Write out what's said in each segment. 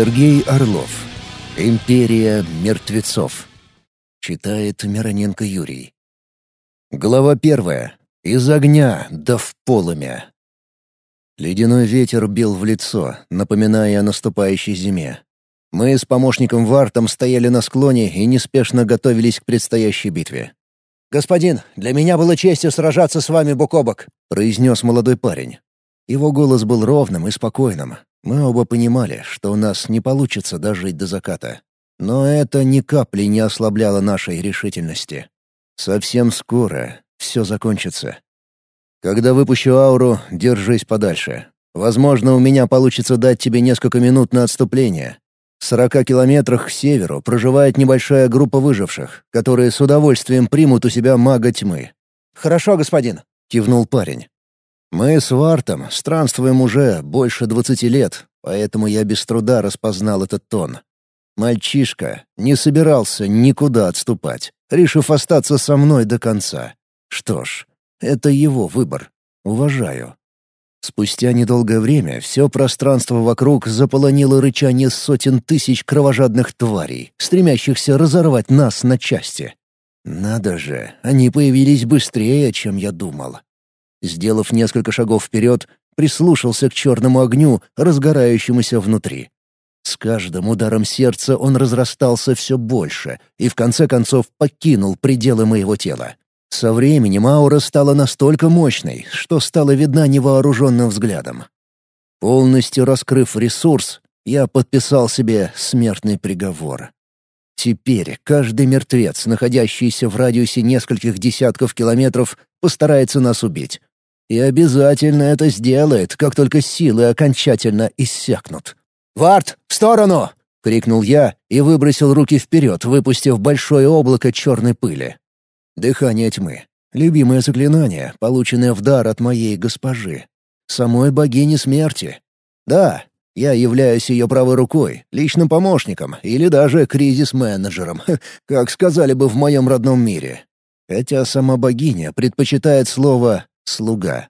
Сергей Орлов. Империя мертвецов. Читает Мироненко Юрий. Глава первая. Из огня да в полымя. Ледяной ветер бил в лицо, напоминая о наступающей зиме. Мы с помощником Вартом стояли на склоне и неспешно готовились к предстоящей битве. «Господин, для меня было честью сражаться с вами бок о бок», — произнес молодой парень. Его голос был ровным и спокойным. Мы оба понимали, что у нас не получится дожить до заката. Но это ни капли не ослабляло нашей решительности. Совсем скоро все закончится. Когда выпущу ауру, держись подальше. Возможно, у меня получится дать тебе несколько минут на отступление. В сорока километрах к северу проживает небольшая группа выживших, которые с удовольствием примут у себя мага тьмы. «Хорошо, господин», — кивнул парень. «Мы с Вартом странствуем уже больше двадцати лет, поэтому я без труда распознал этот тон. Мальчишка не собирался никуда отступать, решив остаться со мной до конца. Что ж, это его выбор. Уважаю. Спустя недолгое время все пространство вокруг заполонило рычание сотен тысяч кровожадных тварей, стремящихся разорвать нас на части. Надо же, они появились быстрее, чем я думал. Сделав несколько шагов вперед, прислушался к черному огню, разгорающемуся внутри. С каждым ударом сердца он разрастался все больше и в конце концов покинул пределы моего тела. Со временем аура стала настолько мощной, что стала видна невооруженным взглядом. Полностью раскрыв ресурс, я подписал себе смертный приговор. Теперь каждый мертвец, находящийся в радиусе нескольких десятков километров, постарается нас убить. И обязательно это сделает, как только силы окончательно иссякнут. «Вард, в сторону!» — крикнул я и выбросил руки вперед, выпустив большое облако черной пыли. Дыхание тьмы. Любимое заклинание, полученное в дар от моей госпожи. Самой богини смерти. Да, я являюсь ее правой рукой, личным помощником или даже кризис-менеджером, как сказали бы в моем родном мире. Хотя сама богиня предпочитает слово «слуга».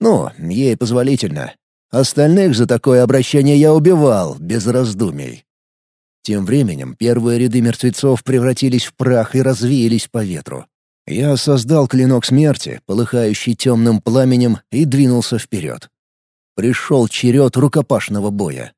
Ну, ей позволительно. Остальных за такое обращение я убивал, без раздумий. Тем временем первые ряды мертвецов превратились в прах и развеялись по ветру. Я создал клинок смерти, полыхающий темным пламенем, и двинулся вперед. Пришел черед рукопашного боя.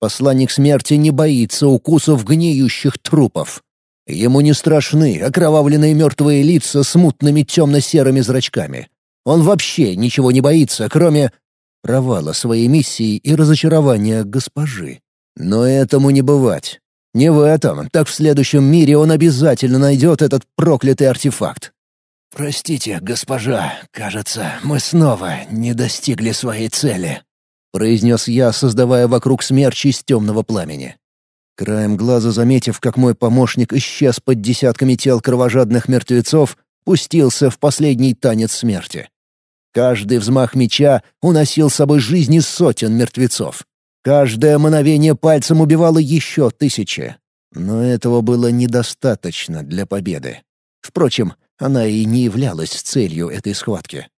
Посланник смерти не боится укусов гниющих трупов. Ему не страшны окровавленные мертвые лица с мутными темно-серыми зрачками. Он вообще ничего не боится, кроме провала своей миссии и разочарования госпожи. Но этому не бывать. Не в этом, так в следующем мире он обязательно найдет этот проклятый артефакт. «Простите, госпожа, кажется, мы снова не достигли своей цели», — произнес я, создавая вокруг смерчи из темного пламени. Краем глаза заметив, как мой помощник исчез под десятками тел кровожадных мертвецов, пустился в последний танец смерти. Каждый взмах меча уносил с собой жизни сотен мертвецов. Каждое мгновение пальцем убивало еще тысячи. Но этого было недостаточно для победы. Впрочем, она и не являлась целью этой схватки.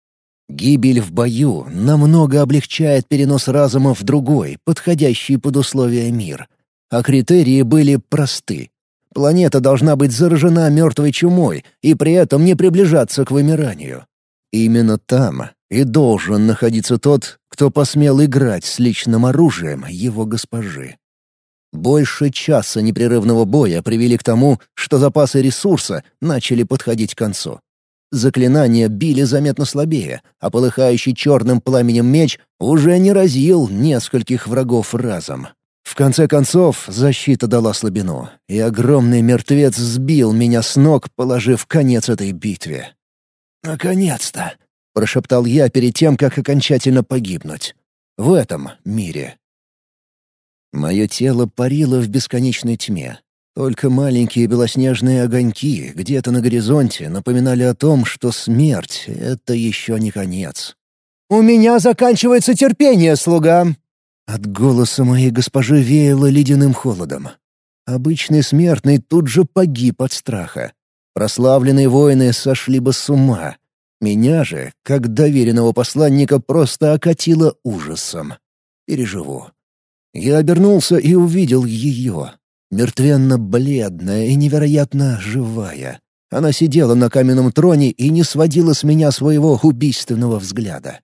Гибель в бою намного облегчает перенос разума в другой, подходящий под условия мир. А критерии были просты. Планета должна быть заражена мертвой чумой и при этом не приближаться к вымиранию. Именно там и должен находиться тот, кто посмел играть с личным оружием его госпожи. Больше часа непрерывного боя привели к тому, что запасы ресурса начали подходить к концу. Заклинания били заметно слабее, а полыхающий черным пламенем меч уже не разил нескольких врагов разом. В конце концов, защита дала слабину, и огромный мертвец сбил меня с ног, положив конец этой битве. «Наконец-то!» — прошептал я перед тем, как окончательно погибнуть. В этом мире. Мое тело парило в бесконечной тьме. Только маленькие белоснежные огоньки где-то на горизонте напоминали о том, что смерть — это еще не конец. «У меня заканчивается терпение, слуга!» От голоса моей госпожи веяло ледяным холодом. Обычный смертный тут же погиб от страха. Прославленные воины сошли бы с ума. Меня же, как доверенного посланника, просто окатило ужасом. Переживу. Я обернулся и увидел ее. Мертвенно-бледная и невероятно живая. Она сидела на каменном троне и не сводила с меня своего убийственного взгляда.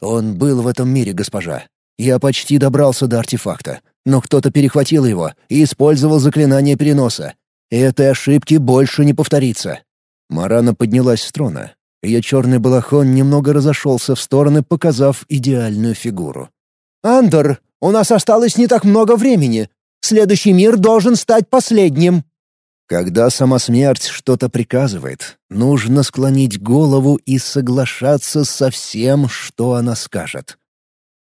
Он был в этом мире, госпожа. Я почти добрался до артефакта, но кто-то перехватил его и использовал заклинание переноса. Этой ошибки больше не повторится. Марана поднялась с трона. Ее черный балахон немного разошелся в стороны, показав идеальную фигуру. «Андер, у нас осталось не так много времени. Следующий мир должен стать последним». Когда сама смерть что-то приказывает, нужно склонить голову и соглашаться со всем, что она скажет.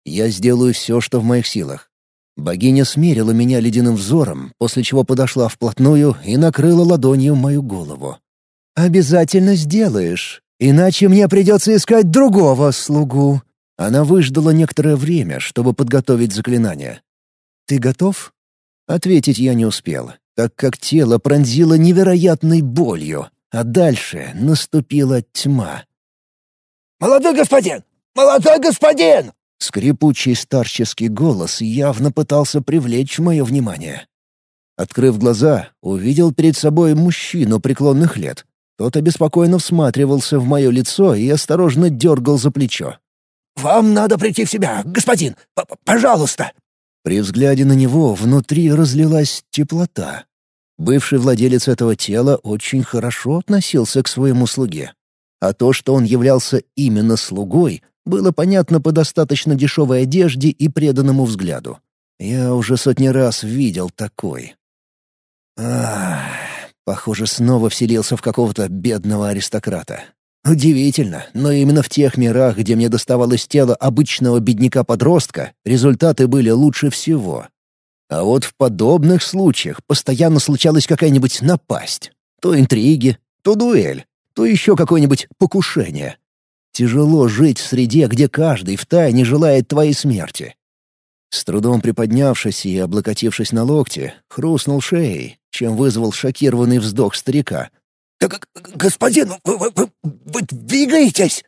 Я сделаю все, что в моих силах. Богиня смерила меня ледяным взором, после чего подошла вплотную и накрыла ладонью мою голову. «Обязательно сделаешь, иначе мне придется искать другого слугу». Она выждала некоторое время, чтобы подготовить заклинание. «Ты готов?» Ответить я не успел, так как тело пронзило невероятной болью, а дальше наступила тьма. «Молодой господин! Молодой господин!» Скрипучий старческий голос явно пытался привлечь мое внимание. Открыв глаза, увидел перед собой мужчину преклонных лет. Тот обеспокоенно всматривался в мое лицо и осторожно дергал за плечо. «Вам надо прийти в себя, господин! П Пожалуйста!» При взгляде на него внутри разлилась теплота. Бывший владелец этого тела очень хорошо относился к своему слуге. А то, что он являлся именно слугой, было понятно по достаточно дешевой одежде и преданному взгляду. Я уже сотни раз видел такой. Ах, похоже, снова вселился в какого-то бедного аристократа. Удивительно, но именно в тех мирах, где мне доставалось тело обычного бедняка-подростка, результаты были лучше всего. А вот в подобных случаях постоянно случалась какая-нибудь напасть. То интриги, то дуэль, то еще какое-нибудь покушение. Тяжело жить в среде, где каждый втайне желает твоей смерти. С трудом приподнявшись и облокотившись на локти, хрустнул шеей, чем вызвал шокированный вздох старика. «Господин, вы, вы, вы, вы двигаетесь?»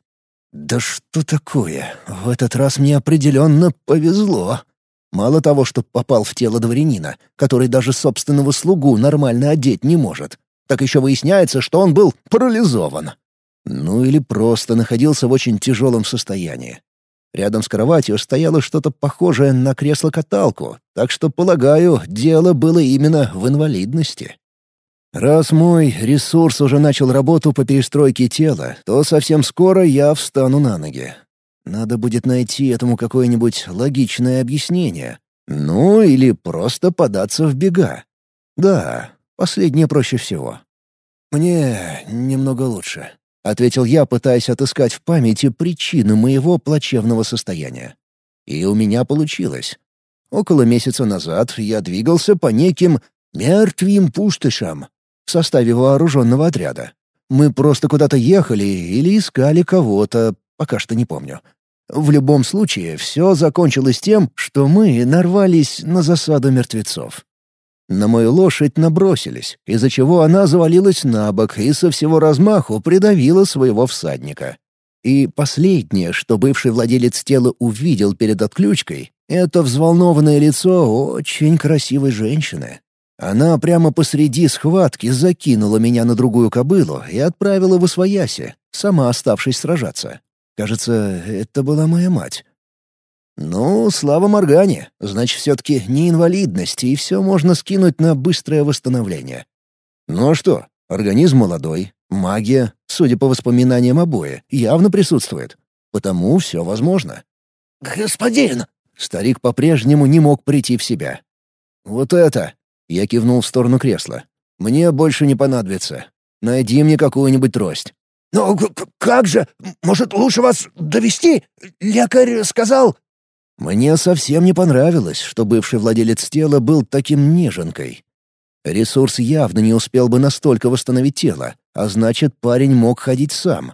«Да что такое? В этот раз мне определенно повезло. Мало того, что попал в тело дворянина, который даже собственного слугу нормально одеть не может, так еще выясняется, что он был парализован. Ну или просто находился в очень тяжелом состоянии. Рядом с кроватью стояло что-то похожее на кресло-каталку, так что, полагаю, дело было именно в инвалидности. Раз мой ресурс уже начал работу по перестройке тела, то совсем скоро я встану на ноги. Надо будет найти этому какое-нибудь логичное объяснение. Ну, или просто податься в бега. Да, последнее проще всего. Мне немного лучше. — ответил я, пытаясь отыскать в памяти причину моего плачевного состояния. И у меня получилось. Около месяца назад я двигался по неким мертвым пустышам в составе вооруженного отряда. Мы просто куда-то ехали или искали кого-то, пока что не помню. В любом случае, все закончилось тем, что мы нарвались на засаду мертвецов. На мою лошадь набросились, из-за чего она завалилась на бок и со всего размаху придавила своего всадника. И последнее, что бывший владелец тела увидел перед отключкой, это взволнованное лицо очень красивой женщины. Она прямо посреди схватки закинула меня на другую кобылу и отправила в Освояси, сама оставшись сражаться. Кажется, это была моя мать. Ну, слава Моргане, значит, все-таки не инвалидность, и все можно скинуть на быстрое восстановление. Ну а что, организм молодой, магия, судя по воспоминаниям обои, явно присутствует. Потому все возможно. «Господин!» Старик по-прежнему не мог прийти в себя. «Вот это!» — я кивнул в сторону кресла. «Мне больше не понадобится. Найди мне какую-нибудь трость». «Но как же? Может, лучше вас довести? Лекарь сказал...» Мне совсем не понравилось, что бывший владелец тела был таким неженкой. Ресурс явно не успел бы настолько восстановить тело, а значит, парень мог ходить сам.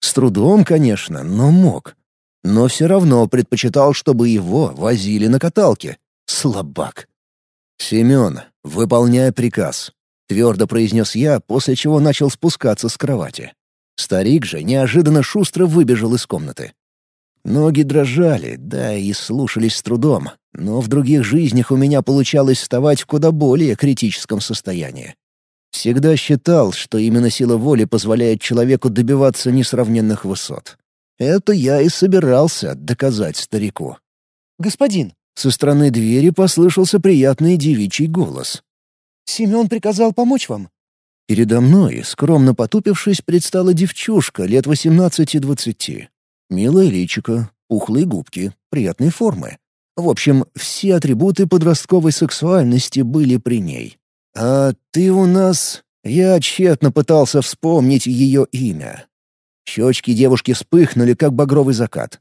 С трудом, конечно, но мог. Но все равно предпочитал, чтобы его возили на каталке. Слабак. «Семен, выполняй приказ», — твердо произнес я, после чего начал спускаться с кровати. Старик же неожиданно шустро выбежал из комнаты. Ноги дрожали, да и слушались с трудом, но в других жизнях у меня получалось вставать в куда более критическом состоянии. Всегда считал, что именно сила воли позволяет человеку добиваться несравненных высот. Это я и собирался доказать старику. «Господин!» — со стороны двери послышался приятный девичий голос. «Семен приказал помочь вам». Передо мной, скромно потупившись, предстала девчушка лет восемнадцати-двадцати. Милая личико, пухлые губки, приятной формы. В общем, все атрибуты подростковой сексуальности были при ней. «А ты у нас...» Я тщетно пытался вспомнить ее имя. Щечки девушки вспыхнули, как багровый закат.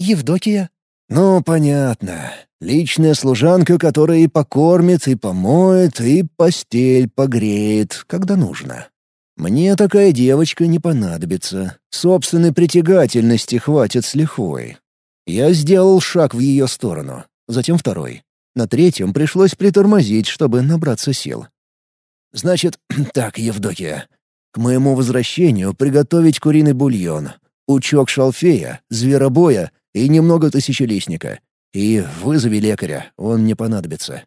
«Евдокия?» «Ну, понятно. Личная служанка, которая и покормит, и помоет, и постель погреет, когда нужно. Мне такая девочка не понадобится. Собственной притягательности хватит с лихвой. Я сделал шаг в ее сторону, затем второй. На третьем пришлось притормозить, чтобы набраться сил. «Значит, так, Евдокия. К моему возвращению приготовить куриный бульон, пучок шалфея, зверобоя и немного тысячелистника. И вызови лекаря, он мне понадобится».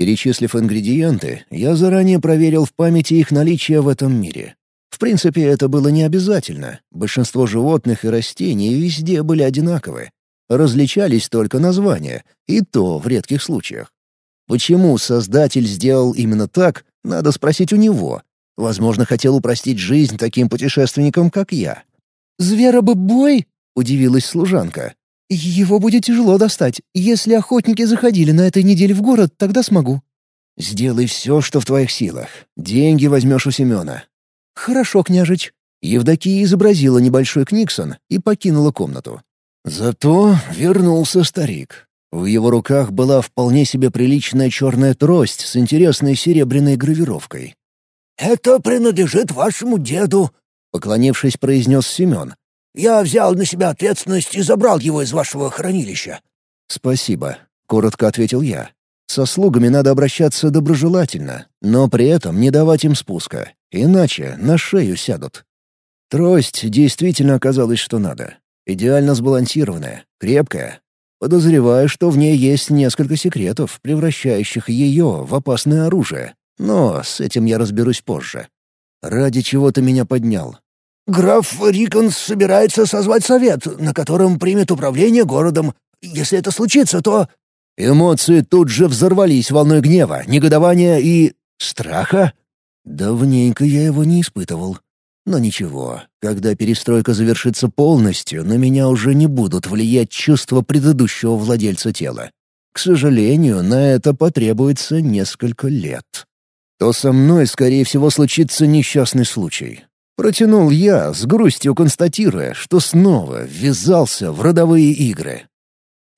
Перечислив ингредиенты, я заранее проверил в памяти их наличие в этом мире. В принципе, это было не обязательно. Большинство животных и растений везде были одинаковы. Различались только названия, и то в редких случаях. Почему создатель сделал именно так, надо спросить у него. Возможно, хотел упростить жизнь таким путешественникам, как я. «Зверобой?» — удивилась служанка. «Его будет тяжело достать. Если охотники заходили на этой неделе в город, тогда смогу». «Сделай все, что в твоих силах. Деньги возьмешь у Семена». «Хорошо, княжич». Евдокия изобразила небольшой книксон и покинула комнату. Зато вернулся старик. В его руках была вполне себе приличная черная трость с интересной серебряной гравировкой. «Это принадлежит вашему деду», — поклонившись, произнес Семен. «Я взял на себя ответственность и забрал его из вашего хранилища». «Спасибо», — коротко ответил я. «Со слугами надо обращаться доброжелательно, но при этом не давать им спуска, иначе на шею сядут». Трость действительно оказалась что надо. Идеально сбалансированная, крепкая. Подозреваю, что в ней есть несколько секретов, превращающих ее в опасное оружие. Но с этим я разберусь позже. Ради чего ты меня поднял? «Граф Рикон собирается созвать совет, на котором примет управление городом. Если это случится, то...» Эмоции тут же взорвались волной гнева, негодования и... страха. Давненько я его не испытывал. Но ничего, когда перестройка завершится полностью, на меня уже не будут влиять чувства предыдущего владельца тела. К сожалению, на это потребуется несколько лет. То со мной, скорее всего, случится несчастный случай. Протянул я, с грустью констатируя, что снова ввязался в родовые игры.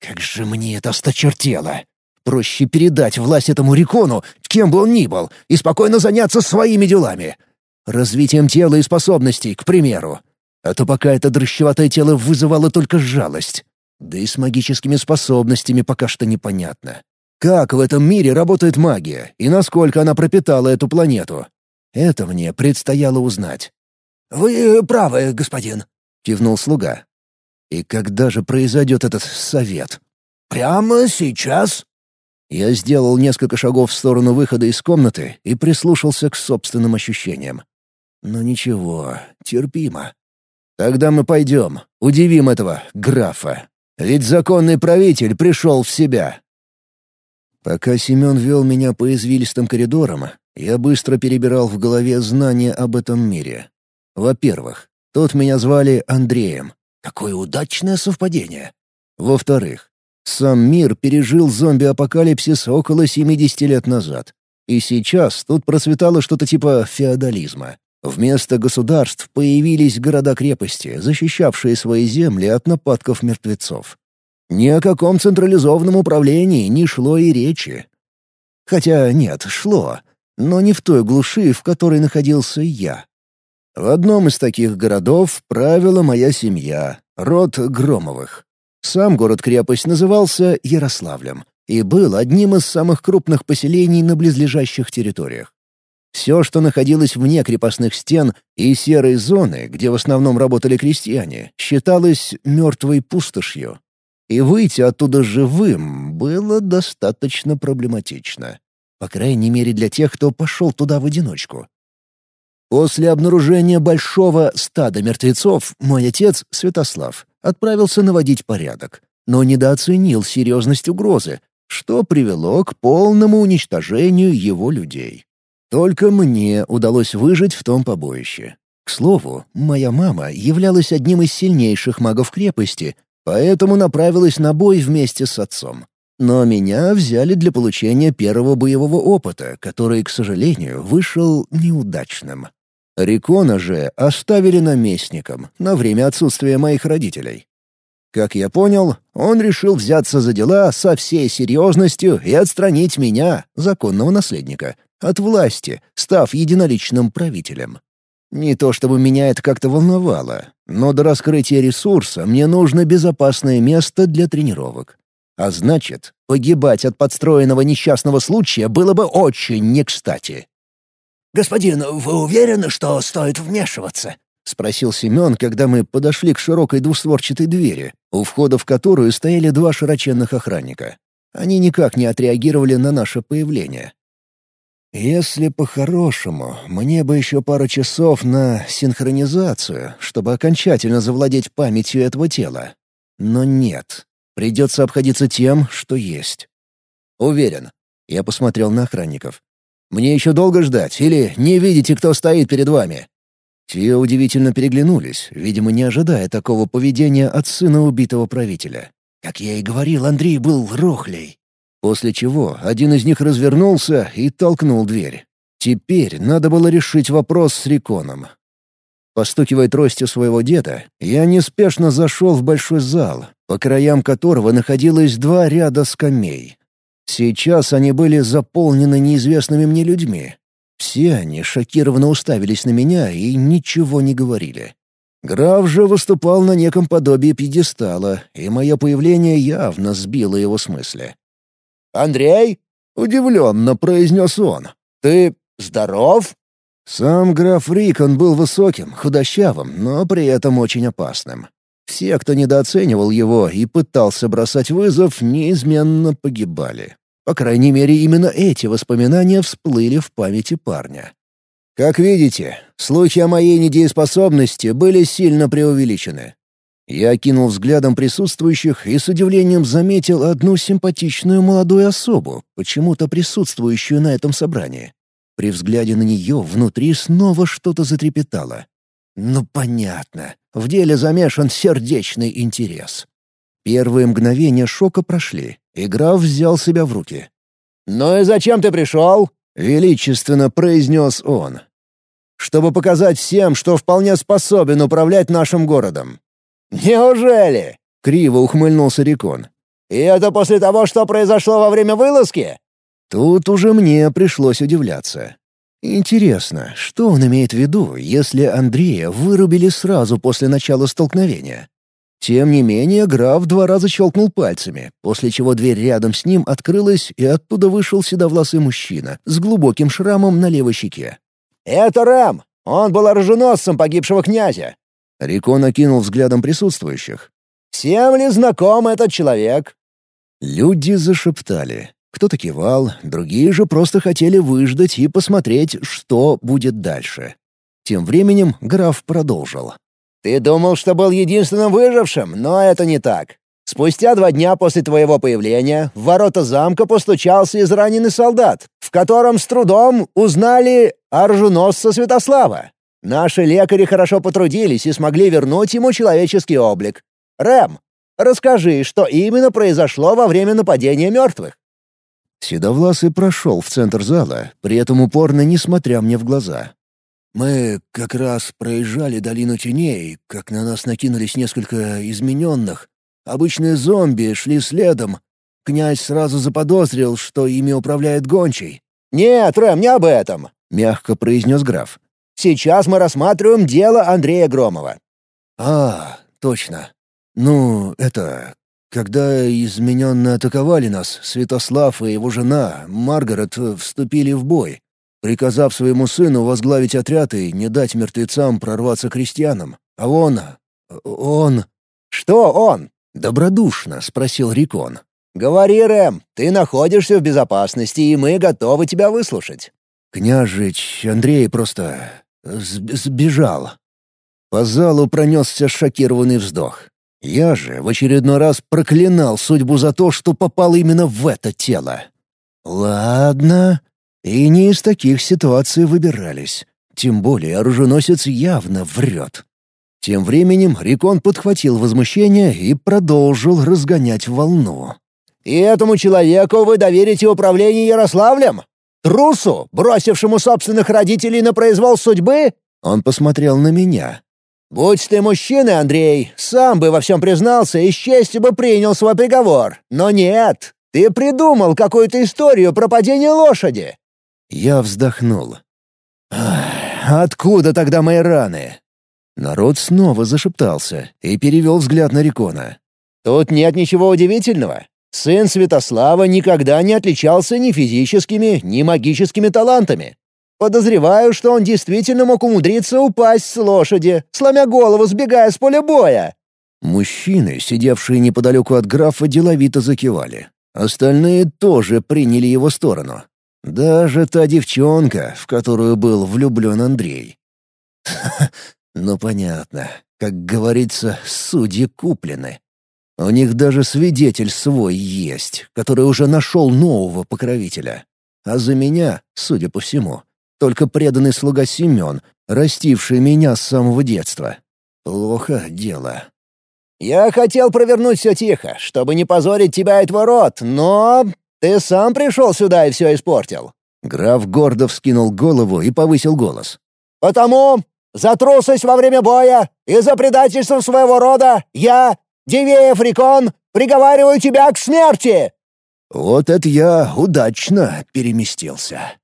Как же мне это осточертело! Проще передать власть этому Рикону, кем бы он ни был, и спокойно заняться своими делами. Развитием тела и способностей, к примеру. А то пока это дрыщеватое тело вызывало только жалость. Да и с магическими способностями пока что непонятно. Как в этом мире работает магия и насколько она пропитала эту планету? Это мне предстояло узнать. «Вы правы, господин», — кивнул слуга. «И когда же произойдет этот совет?» «Прямо сейчас». Я сделал несколько шагов в сторону выхода из комнаты и прислушался к собственным ощущениям. Но ничего, терпимо. Тогда мы пойдем, удивим этого графа. Ведь законный правитель пришел в себя. Пока Семен вел меня по извилистым коридорам, я быстро перебирал в голове знания об этом мире. Во-первых, тут меня звали Андреем. Какое удачное совпадение. Во-вторых, сам мир пережил зомби-апокалипсис около 70 лет назад. И сейчас тут процветало что-то типа феодализма. Вместо государств появились города-крепости, защищавшие свои земли от нападков мертвецов. Ни о каком централизованном управлении не шло и речи. Хотя нет, шло, но не в той глуши, в которой находился я. В одном из таких городов правила моя семья, род Громовых. Сам город-крепость назывался Ярославлем и был одним из самых крупных поселений на близлежащих территориях. Все, что находилось вне крепостных стен и серой зоны, где в основном работали крестьяне, считалось мертвой пустошью. И выйти оттуда живым было достаточно проблематично. По крайней мере для тех, кто пошел туда в одиночку. После обнаружения большого стада мертвецов мой отец, Святослав, отправился наводить порядок, но недооценил серьезность угрозы, что привело к полному уничтожению его людей. Только мне удалось выжить в том побоище. К слову, моя мама являлась одним из сильнейших магов крепости, поэтому направилась на бой вместе с отцом. Но меня взяли для получения первого боевого опыта, который, к сожалению, вышел неудачным. Рикона же оставили наместником на время отсутствия моих родителей. Как я понял, он решил взяться за дела со всей серьезностью и отстранить меня, законного наследника, от власти, став единоличным правителем. Не то чтобы меня это как-то волновало, но до раскрытия ресурса мне нужно безопасное место для тренировок. А значит, погибать от подстроенного несчастного случая было бы очень не кстати. «Господин, вы уверены, что стоит вмешиваться?» — спросил Семен, когда мы подошли к широкой двустворчатой двери, у входа в которую стояли два широченных охранника. Они никак не отреагировали на наше появление. «Если по-хорошему, мне бы еще пару часов на синхронизацию, чтобы окончательно завладеть памятью этого тела. Но нет, придется обходиться тем, что есть. Уверен». Я посмотрел на охранников. «Мне еще долго ждать, или не видите, кто стоит перед вами?» Те удивительно переглянулись, видимо, не ожидая такого поведения от сына убитого правителя. Как я и говорил, Андрей был рохлей. После чего один из них развернулся и толкнул дверь. Теперь надо было решить вопрос с Риконом. Постукивая тростью своего деда, я неспешно зашел в большой зал, по краям которого находилось два ряда скамей. Сейчас они были заполнены неизвестными мне людьми, все они шокированно уставились на меня и ничего не говорили. Граф же выступал на неком подобии пьедестала, и мое появление явно сбило его с мысли. «Андрей?» — удивленно произнес он. «Ты здоров?» Сам граф Рикон был высоким, худощавым, но при этом очень опасным. Все, кто недооценивал его и пытался бросать вызов, неизменно погибали. По крайней мере, именно эти воспоминания всплыли в памяти парня. Как видите, слухи о моей недееспособности были сильно преувеличены. Я окинул взглядом присутствующих и с удивлением заметил одну симпатичную молодую особу, почему-то присутствующую на этом собрании. При взгляде на нее внутри снова что-то затрепетало. Ну, понятно. В деле замешан сердечный интерес. Первые мгновения шока прошли, и граф взял себя в руки. «Ну и зачем ты пришел?» — величественно произнес он. «Чтобы показать всем, что вполне способен управлять нашим городом». «Неужели?» — криво ухмыльнулся Рикон. «И это после того, что произошло во время вылазки?» Тут уже мне пришлось удивляться. Интересно, что он имеет в виду, если Андрея вырубили сразу после начала столкновения? Тем не менее, граф два раза щелкнул пальцами, после чего дверь рядом с ним открылась, и оттуда вышел седовласый мужчина с глубоким шрамом на левой щеке. «Это Рэм! Он был оруженосцем погибшего князя!» Рико накинул взглядом присутствующих. «Всем ли знаком этот человек?» Люди зашептали. Кто-то кивал, другие же просто хотели выждать и посмотреть, что будет дальше. Тем временем граф продолжил. Ты думал, что был единственным выжившим, но это не так. Спустя два дня после твоего появления в ворота замка постучался израненный солдат, в котором с трудом узнали оруженосца Святослава. Наши лекари хорошо потрудились и смогли вернуть ему человеческий облик. Рэм, расскажи, что именно произошло во время нападения мертвых. Седовласый прошел в центр зала, при этом упорно не смотря мне в глаза. Мы как раз проезжали долину теней, как на нас накинулись несколько измененных. Обычные зомби шли следом. Князь сразу заподозрил, что ими управляет гончий. «Нет, Рэм, не об этом», — мягко произнес граф. «Сейчас мы рассматриваем дело Андрея Громова». «А, точно. Ну, это... Когда измененно атаковали нас, Святослав и его жена, Маргарет, вступили в бой. приказав своему сыну возглавить отряд и не дать мертвецам прорваться крестьянам. А он... он... «Что он?» — добродушно спросил Рикон. «Говори, Рэм, ты находишься в безопасности, и мы готовы тебя выслушать». Княжич Андрей просто... сбежал. По залу пронесся шокированный вздох. Я же в очередной раз проклинал судьбу за то, что попал именно в это тело. Ладно, и не из таких ситуаций выбирались. Тем более оруженосец явно врет. Тем временем Рикон подхватил возмущение и продолжил разгонять волну. «И этому человеку вы доверите управление Ярославлем? Трусу, бросившему собственных родителей на произвол судьбы?» Он посмотрел на меня. «Будь ты мужчиной, Андрей, сам бы во всем признался и с честью бы принял свой приговор. Но нет, ты придумал какую-то историю про падение лошади». Я вздохнул. «Откуда тогда мои раны? Народ снова зашептался и перевел взгляд на Рикона. «Тут нет ничего удивительного. Сын Святослава никогда не отличался ни физическими, ни магическими талантами. Подозреваю, что он действительно мог умудриться упасть с лошади, сломя голову, сбегая с поля боя». Мужчины, сидевшие неподалеку от графа, деловито закивали. Остальные тоже приняли его сторону. Даже та девчонка, в которую был влюблен Андрей. Ну понятно. Как говорится, судьи куплены. У них даже свидетель свой есть, который уже нашел нового покровителя. А за меня, судя по всему, только преданный слуга Семен, растивший меня с самого детства. Плохо дело. «Я хотел провернуть все тихо, чтобы не позорить тебя и твой род, но ты сам пришел сюда и все испортил». Граф гордо вскинул голову и повысил голос. «Потому за трусость во время боя и за предательство своего рода я, Дивеев Рикон, приговариваю тебя к смерти!» Вот это я удачно переместился.